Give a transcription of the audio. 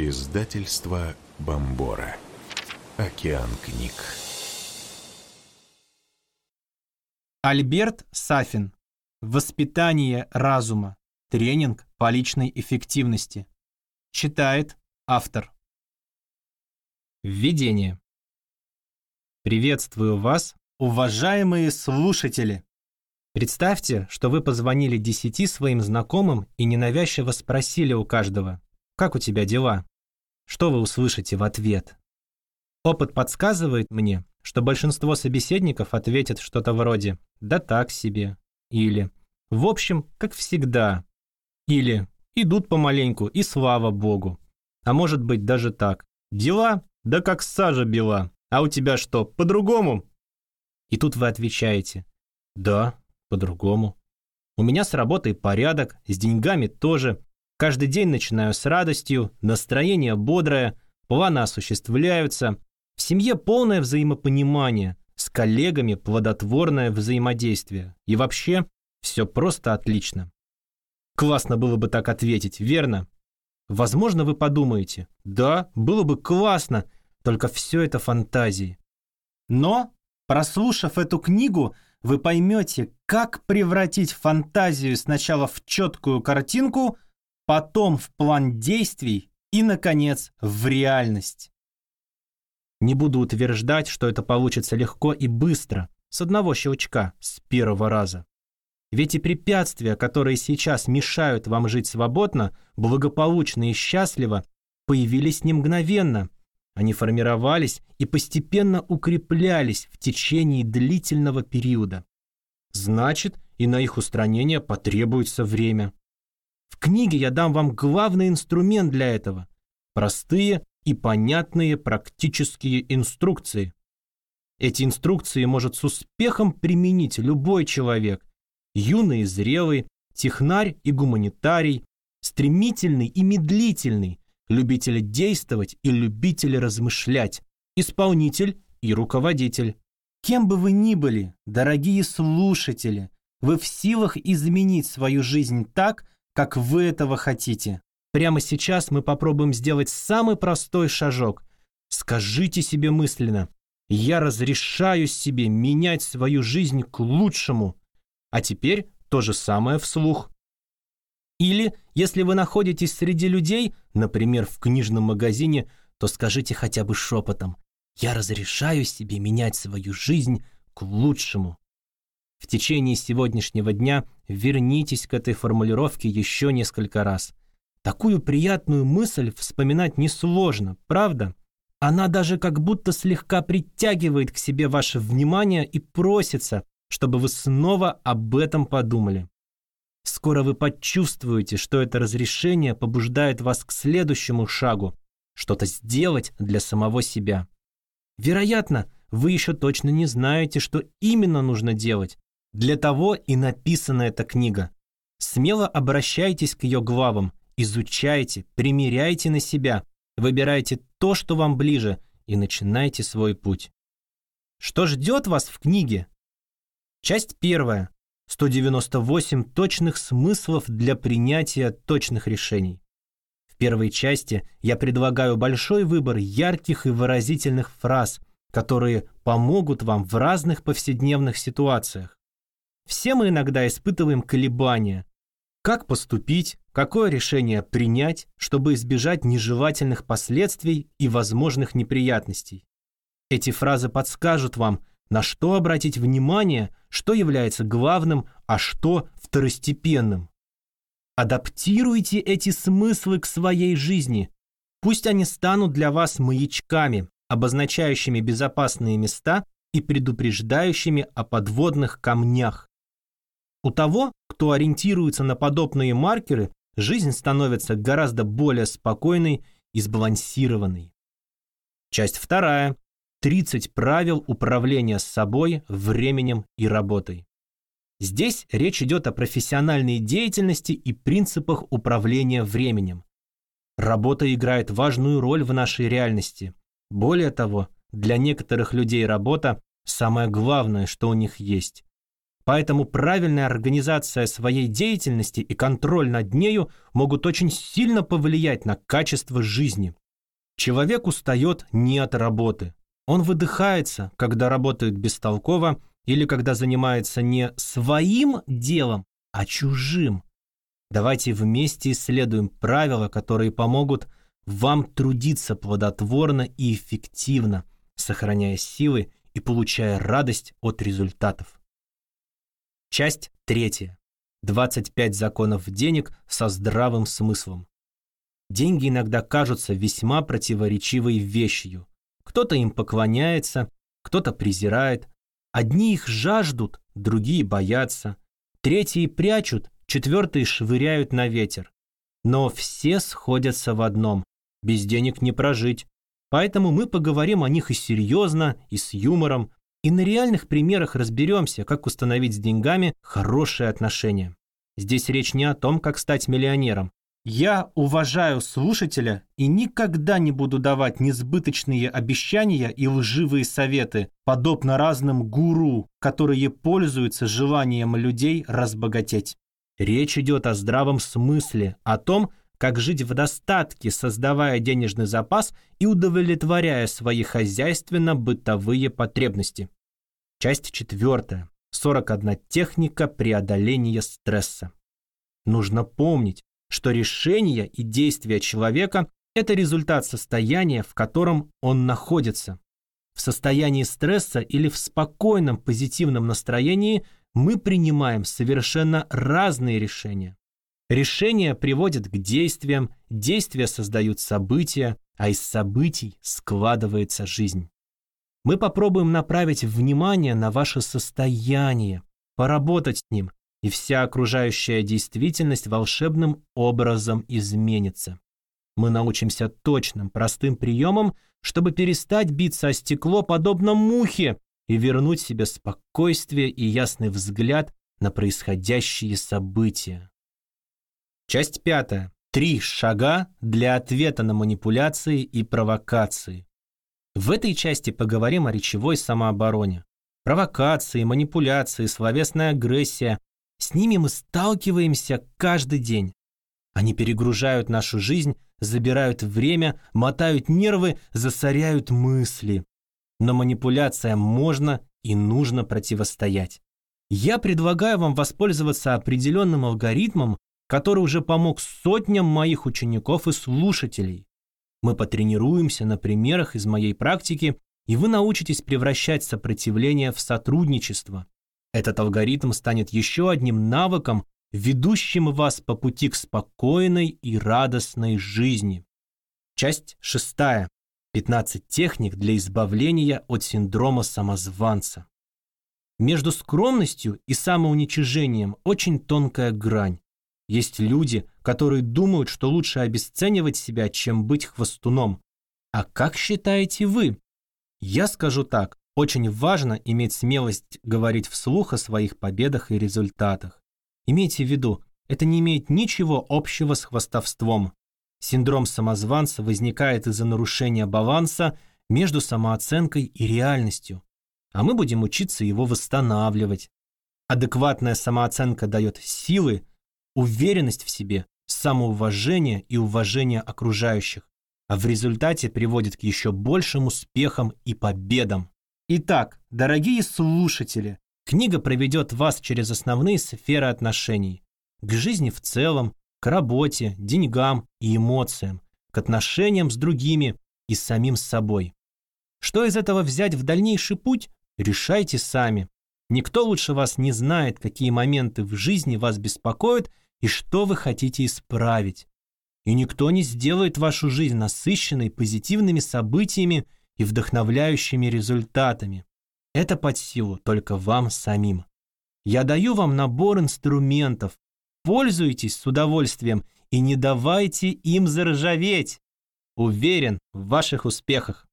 Издательство Бомбора. Океан книг. Альберт Сафин. Воспитание разума. Тренинг по личной эффективности. Читает автор. Введение. Приветствую вас, уважаемые слушатели. Представьте, что вы позвонили десяти своим знакомым и ненавязчиво спросили у каждого, как у тебя дела? Что вы услышите в ответ? Опыт подсказывает мне, что большинство собеседников ответят что-то вроде «да так себе» или «в общем, как всегда» или «идут помаленьку и слава богу». А может быть даже так «дела? Да как сажа бела. А у тебя что, по-другому?» И тут вы отвечаете «да, по-другому». У меня с работой порядок, с деньгами тоже. Каждый день начинаю с радостью, настроение бодрое, планы осуществляются, в семье полное взаимопонимание, с коллегами плодотворное взаимодействие. И вообще, все просто отлично. Классно было бы так ответить, верно? Возможно, вы подумаете, да, было бы классно, только все это фантазии. Но, прослушав эту книгу, вы поймете, как превратить фантазию сначала в четкую картинку, потом в план действий и, наконец, в реальность. Не буду утверждать, что это получится легко и быстро, с одного щелчка, с первого раза. Ведь и препятствия, которые сейчас мешают вам жить свободно, благополучно и счастливо, появились не мгновенно. Они формировались и постепенно укреплялись в течение длительного периода. Значит, и на их устранение потребуется время. В книге я дам вам главный инструмент для этого – простые и понятные практические инструкции. Эти инструкции может с успехом применить любой человек, юный и зрелый, технарь и гуманитарий, стремительный и медлительный, любитель действовать и любитель размышлять, исполнитель и руководитель. Кем бы вы ни были, дорогие слушатели, вы в силах изменить свою жизнь так, как вы этого хотите. Прямо сейчас мы попробуем сделать самый простой шажок. Скажите себе мысленно «Я разрешаю себе менять свою жизнь к лучшему». А теперь то же самое вслух. Или, если вы находитесь среди людей, например, в книжном магазине, то скажите хотя бы шепотом «Я разрешаю себе менять свою жизнь к лучшему». В течение сегодняшнего дня вернитесь к этой формулировке еще несколько раз. Такую приятную мысль вспоминать несложно, правда? Она даже как будто слегка притягивает к себе ваше внимание и просится, чтобы вы снова об этом подумали. Скоро вы почувствуете, что это разрешение побуждает вас к следующему шагу – что-то сделать для самого себя. Вероятно, вы еще точно не знаете, что именно нужно делать. Для того и написана эта книга. Смело обращайтесь к ее главам, Изучайте, примеряйте на себя, выбирайте то, что вам ближе, и начинайте свой путь. Что ждет вас в книге? Часть первая. 198 точных смыслов для принятия точных решений. В первой части я предлагаю большой выбор ярких и выразительных фраз, которые помогут вам в разных повседневных ситуациях. Все мы иногда испытываем колебания. Как поступить, Какое решение принять, чтобы избежать нежелательных последствий и возможных неприятностей? Эти фразы подскажут вам, на что обратить внимание, что является главным, а что второстепенным. Адаптируйте эти смыслы к своей жизни. Пусть они станут для вас маячками, обозначающими безопасные места и предупреждающими о подводных камнях. У того, кто ориентируется на подобные маркеры, жизнь становится гораздо более спокойной и сбалансированной. Часть вторая. 30 правил управления собой, временем и работой. Здесь речь идет о профессиональной деятельности и принципах управления временем. Работа играет важную роль в нашей реальности. Более того, для некоторых людей работа – самое главное, что у них есть. Поэтому правильная организация своей деятельности и контроль над нею могут очень сильно повлиять на качество жизни. Человек устает не от работы. Он выдыхается, когда работает бестолково или когда занимается не своим делом, а чужим. Давайте вместе исследуем правила, которые помогут вам трудиться плодотворно и эффективно, сохраняя силы и получая радость от результатов. Часть третья. 25 законов денег со здравым смыслом. Деньги иногда кажутся весьма противоречивой вещью. Кто-то им поклоняется, кто-то презирает. Одни их жаждут, другие боятся. Третьи прячут, четвертые швыряют на ветер. Но все сходятся в одном – без денег не прожить. Поэтому мы поговорим о них и серьезно, и с юмором, и на реальных примерах разберемся, как установить с деньгами хорошие отношения. Здесь речь не о том, как стать миллионером. Я уважаю слушателя и никогда не буду давать несбыточные обещания и лживые советы, подобно разным гуру, которые пользуются желанием людей разбогатеть. Речь идет о здравом смысле, о том, как жить в достатке, создавая денежный запас и удовлетворяя свои хозяйственно-бытовые потребности. Часть четвертая. 41 техника преодоления стресса. Нужно помнить, что решение и действия человека – это результат состояния, в котором он находится. В состоянии стресса или в спокойном позитивном настроении мы принимаем совершенно разные решения. Решения приводят к действиям, действия создают события, а из событий складывается жизнь. Мы попробуем направить внимание на ваше состояние, поработать с ним, и вся окружающая действительность волшебным образом изменится. Мы научимся точным, простым приемам, чтобы перестать биться о стекло, подобно мухе, и вернуть себе спокойствие и ясный взгляд на происходящие события. Часть пятая. Три шага для ответа на манипуляции и провокации. В этой части поговорим о речевой самообороне. Провокации, манипуляции, словесная агрессия. С ними мы сталкиваемся каждый день. Они перегружают нашу жизнь, забирают время, мотают нервы, засоряют мысли. Но манипуляциям можно и нужно противостоять. Я предлагаю вам воспользоваться определенным алгоритмом, который уже помог сотням моих учеников и слушателей. Мы потренируемся на примерах из моей практики, и вы научитесь превращать сопротивление в сотрудничество. Этот алгоритм станет еще одним навыком, ведущим вас по пути к спокойной и радостной жизни. Часть шестая. 15 техник для избавления от синдрома самозванца. Между скромностью и самоуничижением очень тонкая грань. Есть люди, которые думают, что лучше обесценивать себя, чем быть хвостуном. А как считаете вы? Я скажу так, очень важно иметь смелость говорить вслух о своих победах и результатах. Имейте в виду, это не имеет ничего общего с хвастовством. Синдром самозванца возникает из-за нарушения баланса между самооценкой и реальностью, а мы будем учиться его восстанавливать. Адекватная самооценка дает силы, уверенность в себе, самоуважение и уважение окружающих, а в результате приводит к еще большим успехам и победам. Итак, дорогие слушатели, книга проведет вас через основные сферы отношений, к жизни в целом, к работе, деньгам и эмоциям, к отношениям с другими и самим собой. Что из этого взять в дальнейший путь, решайте сами. Никто лучше вас не знает, какие моменты в жизни вас беспокоят и что вы хотите исправить. И никто не сделает вашу жизнь насыщенной позитивными событиями и вдохновляющими результатами. Это под силу только вам самим. Я даю вам набор инструментов. Пользуйтесь с удовольствием и не давайте им заржаветь. Уверен в ваших успехах.